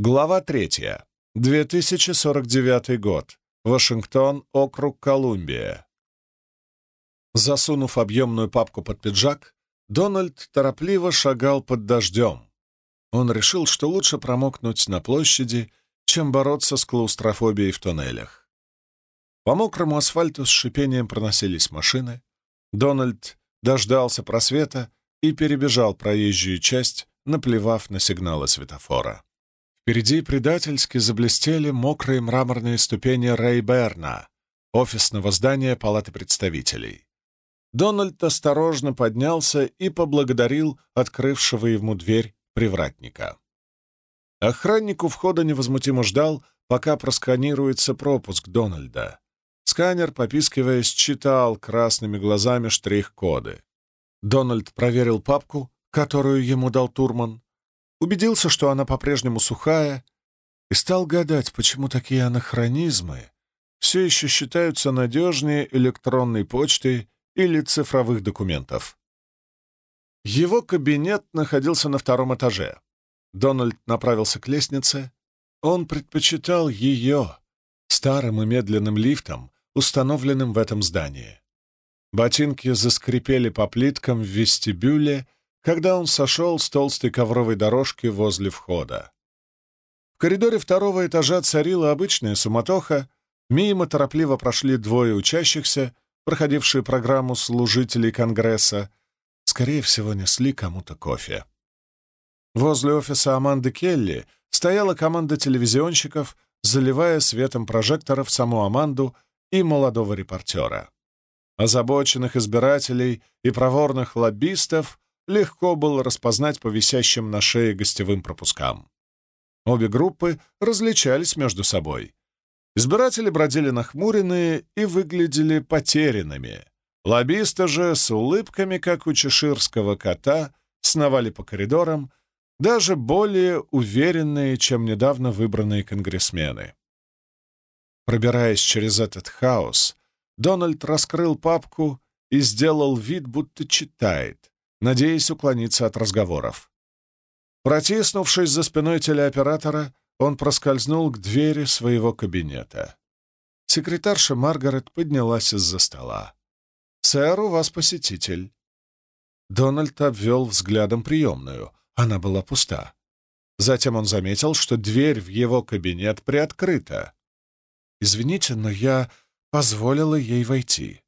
Глава третья. 2049 год. Вашингтон, округ Колумбия. Засунув объемную папку под пиджак, Дональд торопливо шагал под дождем. Он решил, что лучше промокнуть на площади, чем бороться с клаустрофобией в туннелях. По мокрому асфальту с шипением проносились машины. Дональд дождался просвета и перебежал проезжую часть, наплевав на сигналы светофора. Впереди предательски заблестели мокрые мраморные ступени Рейберна, офисного здания Палаты представителей. Дональд осторожно поднялся и поблагодарил открывшего ему дверь привратника. Охранник у входа невозмутимо ждал, пока просканируется пропуск Дональда. Сканер, попискивая, считал красными глазами штрих-коды. Дональд проверил папку, которую ему дал Турман, убедился, что она по-прежнему сухая, и стал гадать, почему такие анахронизмы все еще считаются надежнее электронной почты или цифровых документов. Его кабинет находился на втором этаже. Дональд направился к лестнице. Он предпочитал ее старым и медленным лифтом, установленным в этом здании. Ботинки заскрипели по плиткам в вестибюле, когда он сошел с толстой ковровой дорожки возле входа. В коридоре второго этажа царила обычная суматоха, мимо торопливо прошли двое учащихся, проходившие программу служителей Конгресса, скорее всего, несли кому-то кофе. Возле офиса Аманды Келли стояла команда телевизионщиков, заливая светом прожекторов саму Аманду и молодого репортера. Озабоченных избирателей и проворных лоббистов легко было распознать по висящим на шее гостевым пропускам. Обе группы различались между собой. Избиратели бродили нахмуренные и выглядели потерянными. Лоббисты же с улыбками, как у чеширского кота, сновали по коридорам, даже более уверенные, чем недавно выбранные конгрессмены. Пробираясь через этот хаос, Дональд раскрыл папку и сделал вид, будто читает, надеясь уклониться от разговоров. Протиснувшись за спиной телеоператора, он проскользнул к двери своего кабинета. Секретарша Маргарет поднялась из-за стола. «Сэр, у вас посетитель». Дональд обвел взглядом приемную. Она была пуста. Затем он заметил, что дверь в его кабинет приоткрыта. «Извините, но я позволила ей войти».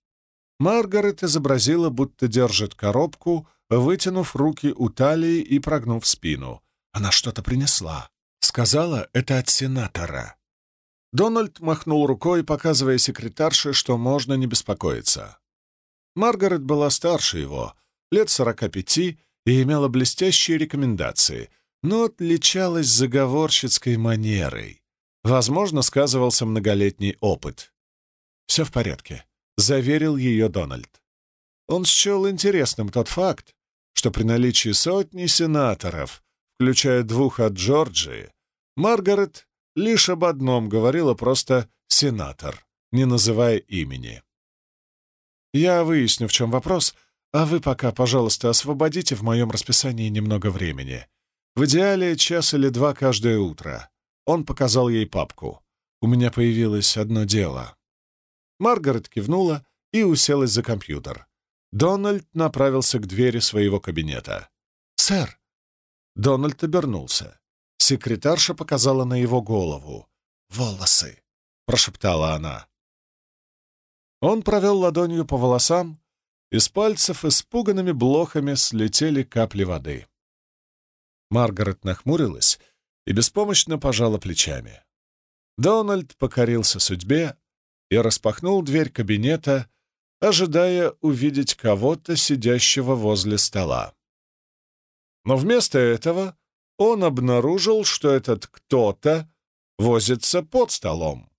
Маргарет изобразила, будто держит коробку, вытянув руки у талии и прогнув спину. Она что-то принесла. Сказала, это от сенатора. Дональд махнул рукой, показывая секретарше, что можно не беспокоиться. Маргарет была старше его, лет сорока пяти, и имела блестящие рекомендации, но отличалась заговорщицкой манерой. Возможно, сказывался многолетний опыт. «Все в порядке», — заверил ее Дональд. Он счел интересным тот факт, что при наличии сотни сенаторов, включая двух от Джорджии, Маргарет лишь об одном говорила просто «сенатор», не называя имени. «Я выясню, в чем вопрос, а вы пока, пожалуйста, освободите в моем расписании немного времени. В идеале час или два каждое утро». Он показал ей папку. «У меня появилось одно дело». Маргарет кивнула и уселась за компьютер. Дональд направился к двери своего кабинета. «Сэр!» Дональд обернулся. Секретарша показала на его голову. «Волосы!» — прошептала она. Он провел ладонью по волосам, из пальцев испуганными блохами слетели капли воды. Маргарет нахмурилась и беспомощно пожала плечами. Дональд покорился судьбе и распахнул дверь кабинета, ожидая увидеть кого-то, сидящего возле стола. Но вместо этого он обнаружил, что этот кто-то возится под столом.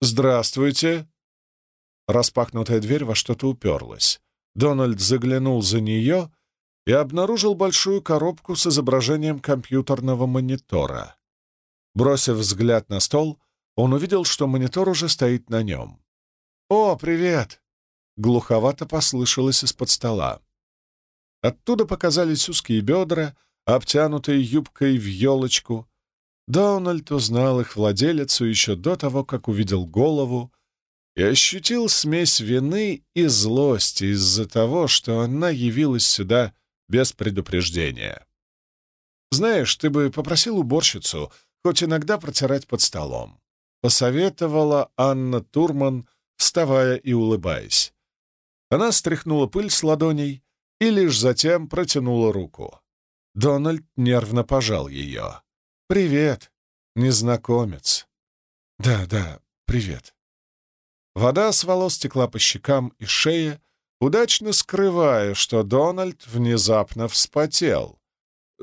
«Здравствуйте!» Распахнутая дверь во что-то уперлась. Дональд заглянул за нее и обнаружил большую коробку с изображением компьютерного монитора. Бросив взгляд на стол, он увидел, что монитор уже стоит на нем. «О, привет!» — глуховато послышалось из-под стола. Оттуда показались узкие бедра, обтянутые юбкой в елочку. Дональд узнал их владелицу еще до того, как увидел голову, и ощутил смесь вины и злости из-за того, что она явилась сюда без предупреждения. «Знаешь, ты бы попросил уборщицу хоть иногда протирать под столом», — посоветовала Анна Турман, вставая и улыбаясь. Она стряхнула пыль с ладоней и лишь затем протянула руку. Дональд нервно пожал ее. «Привет, незнакомец». «Да, да, привет». Вода с волос текла по щекам и шее, удачно скрывая, что Дональд внезапно вспотел.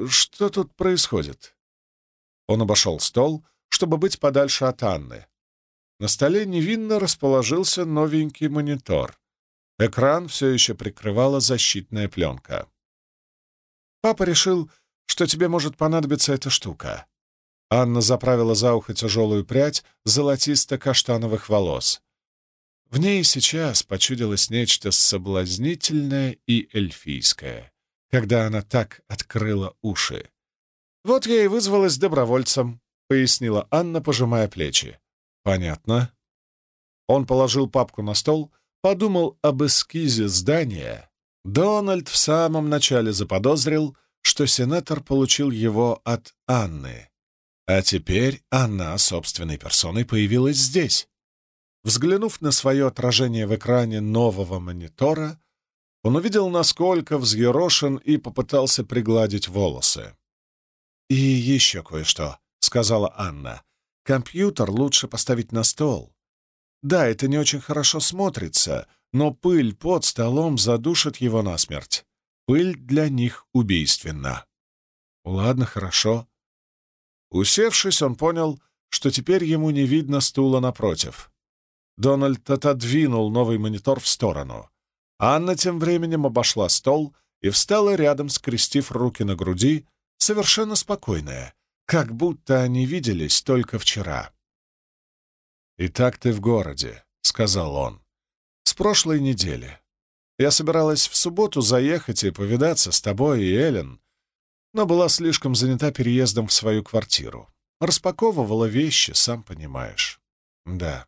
«Что тут происходит?» Он обошел стол, чтобы быть подальше от Анны. На столе невинно расположился новенький монитор. Экран все еще прикрывала защитная пленка. «Папа решил, что тебе может понадобиться эта штука». Анна заправила за ухо тяжелую прядь золотисто-каштановых волос. В ней сейчас почудилось нечто соблазнительное и эльфийское, когда она так открыла уши. «Вот я и вызвалась добровольцем», — пояснила Анна, пожимая плечи. «Понятно». Он положил папку на стол, подумал об эскизе здания. Дональд в самом начале заподозрил, что сенатор получил его от Анны. А теперь она собственной персоной появилась здесь. Взглянув на свое отражение в экране нового монитора, он увидел, насколько взъерошен и попытался пригладить волосы. «И еще кое-что», — сказала Анна. «Компьютер лучше поставить на стол. Да, это не очень хорошо смотрится, но пыль под столом задушит его насмерть. Пыль для них убийственна». «Ладно, хорошо». Усевшись, он понял, что теперь ему не видно стула напротив. Дональд отодвинул новый монитор в сторону. Анна тем временем обошла стол и встала рядом, скрестив руки на груди, совершенно спокойная, как будто они виделись только вчера. «Итак ты в городе», — сказал он. «С прошлой недели. Я собиралась в субботу заехать и повидаться с тобой и Эллен, но была слишком занята переездом в свою квартиру. Распаковывала вещи, сам понимаешь. Да.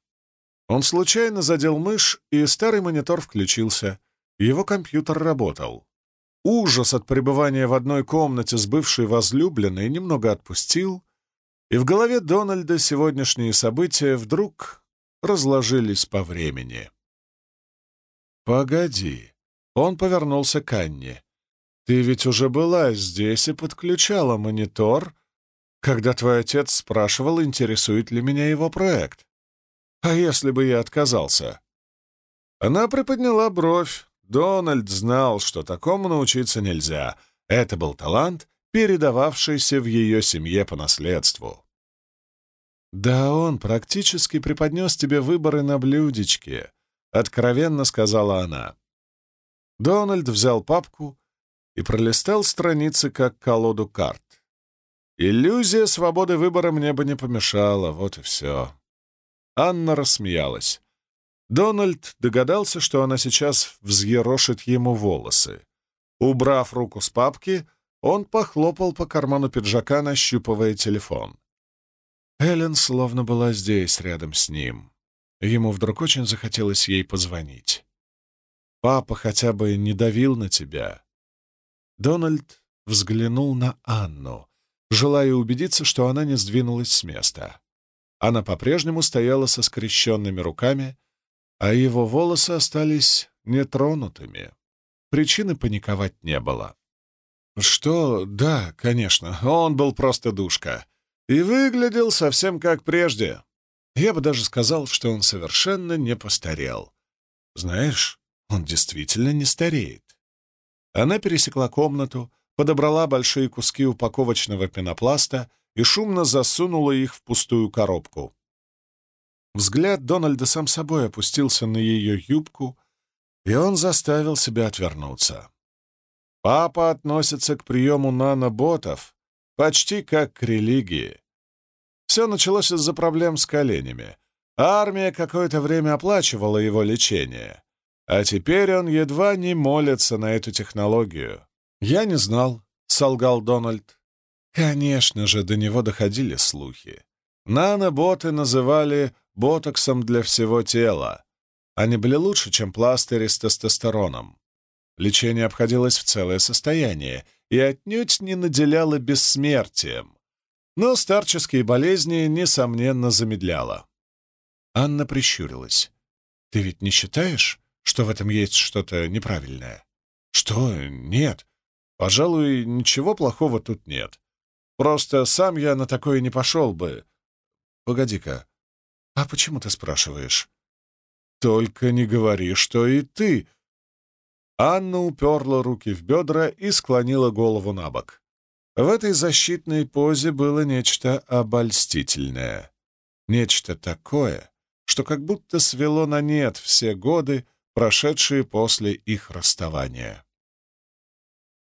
Он случайно задел мышь, и старый монитор включился. Его компьютер работал. Ужас от пребывания в одной комнате с бывшей возлюбленной немного отпустил, и в голове Дональда сегодняшние события вдруг разложились по времени. «Погоди», — он повернулся к Анне. «Ты ведь уже была здесь и подключала монитор, когда твой отец спрашивал, интересует ли меня его проект. А если бы я отказался? Она приподняла бровь. Дональд знал, что такому научиться нельзя. Это был талант, передававшийся в ее семье по наследству. «Да он практически преподнес тебе выборы на блюдечке», — откровенно сказала она. Дональд взял папку и пролистал страницы, как колоду карт. «Иллюзия свободы выбора мне бы не помешала, вот и все». Анна рассмеялась. Дональд догадался, что она сейчас взъерошит ему волосы. Убрав руку с папки, он похлопал по карману пиджака, нащупывая телефон. Эллен словно была здесь, рядом с ним. Ему вдруг очень захотелось ей позвонить. «Папа хотя бы не давил на тебя». Дональд взглянул на Анну, желая убедиться, что она не сдвинулась с места. Она по-прежнему стояла со скрещенными руками, а его волосы остались нетронутыми. Причины паниковать не было. Что, да, конечно, он был просто душка. И выглядел совсем как прежде. Я бы даже сказал, что он совершенно не постарел. Знаешь, он действительно не стареет. Она пересекла комнату, подобрала большие куски упаковочного пенопласта и шумно засунула их в пустую коробку. Взгляд Дональда сам собой опустился на ее юбку, и он заставил себя отвернуться. Папа относится к приему наноботов почти как к религии. Все началось из-за проблем с коленями. Армия какое-то время оплачивала его лечение, а теперь он едва не молится на эту технологию. «Я не знал», — солгал Дональд. Конечно же, до него доходили слухи. Наноботы называли ботоксом для всего тела. Они были лучше, чем пластыри с тестостероном. Лечение обходилось в целое состояние и отнюдь не наделяло бессмертием. Но старческие болезни, несомненно, замедляло. Анна прищурилась. «Ты ведь не считаешь, что в этом есть что-то неправильное?» «Что? Нет. Пожалуй, ничего плохого тут нет. Просто сам я на такое не пошел бы. Погоди-ка. А почему ты спрашиваешь?» «Только не говори, что и ты...» Анна уперла руки в бедра и склонила голову на бок. В этой защитной позе было нечто обольстительное. Нечто такое, что как будто свело на нет все годы, прошедшие после их расставания.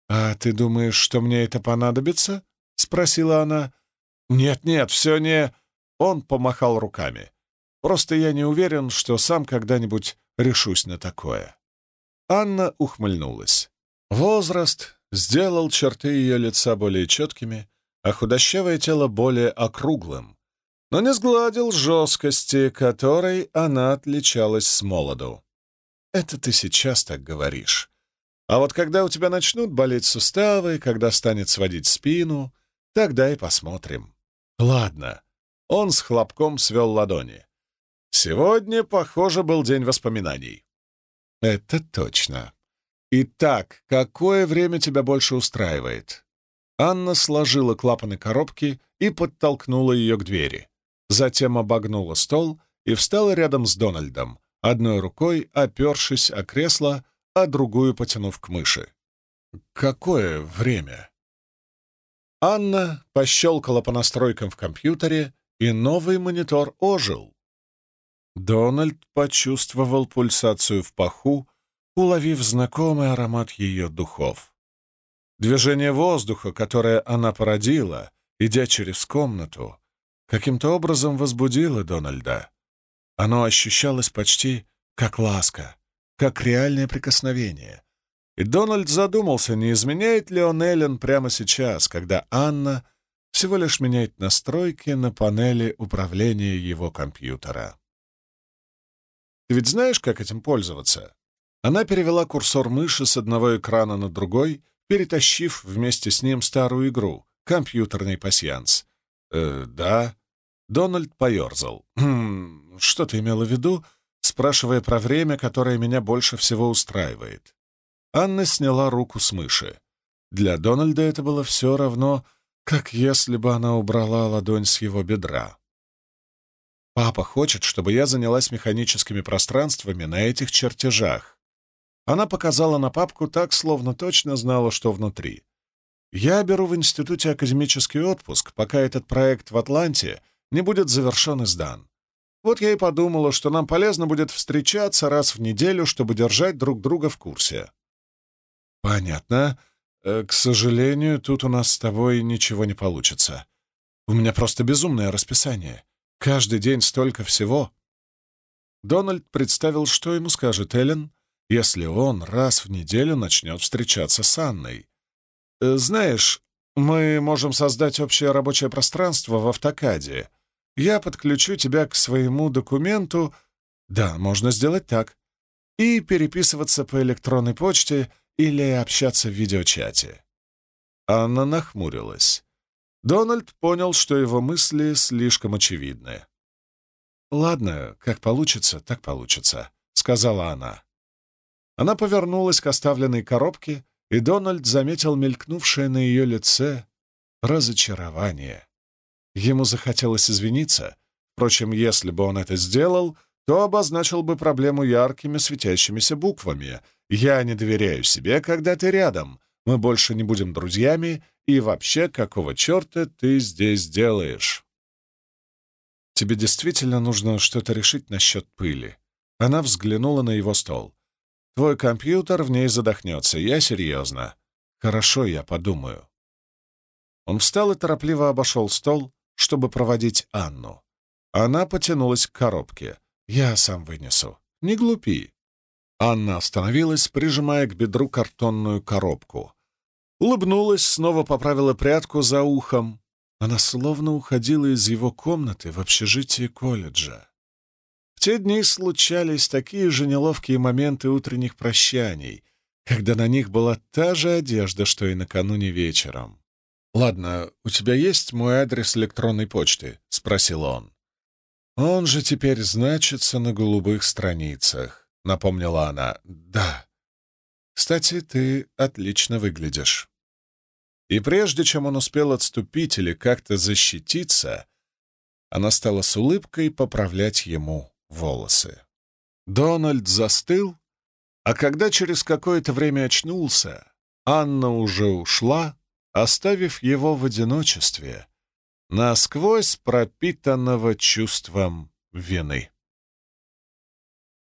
«А ты думаешь, что мне это понадобится?» — спросила она. «Нет-нет, все не...» Он помахал руками. «Просто я не уверен, что сам когда-нибудь решусь на такое». Анна ухмыльнулась. Возраст сделал черты ее лица более четкими, а худощавое тело более округлым, но не сгладил жесткости, которой она отличалась с молоду. Это ты сейчас так говоришь. А вот когда у тебя начнут болеть суставы, когда станет сводить спину, тогда и посмотрим. Ладно. Он с хлопком свел ладони. Сегодня, похоже, был день воспоминаний. Это точно. Итак, какое время тебя больше устраивает? Анна сложила клапаны коробки и подтолкнула ее к двери. Затем обогнула стол и встала рядом с Дональдом, одной рукой опершись о кресло, а другую потянув к мыши. «Какое время?» Анна пощелкала по настройкам в компьютере, и новый монитор ожил. Дональд почувствовал пульсацию в паху, уловив знакомый аромат ее духов. Движение воздуха, которое она породила, идя через комнату, каким-то образом возбудило Дональда. Оно ощущалось почти как ласка, как реальное прикосновение. И Дональд задумался, не изменяет ли он Эллен прямо сейчас, когда Анна всего лишь меняет настройки на панели управления его компьютера. «Ты ведь знаешь, как этим пользоваться?» Она перевела курсор мыши с одного экрана на другой, перетащив вместе с ним старую игру — компьютерный пасьянс. «Э, да». Дональд поерзал. «Хм, что ты имела в виду, спрашивая про время, которое меня больше всего устраивает?» Анна сняла руку с мыши. Для Дональда это было все равно, как если бы она убрала ладонь с его бедра. «Папа хочет, чтобы я занялась механическими пространствами на этих чертежах». Она показала на папку так, словно точно знала, что внутри. «Я беру в институте академический отпуск, пока этот проект в Атланте не будет завершен и сдан. Вот я и подумала, что нам полезно будет встречаться раз в неделю, чтобы держать друг друга в курсе». «Понятно. Э, к сожалению, тут у нас с тобой ничего не получится. У меня просто безумное расписание. Каждый день столько всего». Дональд представил, что ему скажет Эллен, если он раз в неделю начнет встречаться с Анной. «Э, «Знаешь, мы можем создать общее рабочее пространство в автокаде. Я подключу тебя к своему документу. Да, можно сделать так. И переписываться по электронной почте или общаться в видеочате. Анна нахмурилась. Дональд понял, что его мысли слишком очевидны. «Ладно, как получится, так получится», — сказала она. Она повернулась к оставленной коробке, и Дональд заметил мелькнувшее на ее лице разочарование. Ему захотелось извиниться. Впрочем, если бы он это сделал, то обозначил бы проблему яркими светящимися буквами. «Я не доверяю себе, когда ты рядом. Мы больше не будем друзьями, и вообще, какого черта ты здесь делаешь?» «Тебе действительно нужно что-то решить насчет пыли». Она взглянула на его стол. «Твой компьютер в ней задохнется, я серьезно. Хорошо, я подумаю». Он встал и торопливо обошел стол, чтобы проводить Анну. Она потянулась к коробке. «Я сам вынесу. Не глупи». Анна остановилась, прижимая к бедру картонную коробку. Улыбнулась, снова поправила прядку за ухом. Она словно уходила из его комнаты в общежитие колледжа. В те дни случались такие же неловкие моменты утренних прощаний, когда на них была та же одежда, что и накануне вечером. «Ладно, у тебя есть мой адрес электронной почты?» — спросил он. «Он же теперь значится на голубых страницах», — напомнила она. «Да. Кстати, ты отлично выглядишь». И прежде чем он успел отступить или как-то защититься, она стала с улыбкой поправлять ему волосы. Дональд застыл, а когда через какое-то время очнулся, Анна уже ушла, оставив его в одиночестве, насквозь пропитанного чувством вины.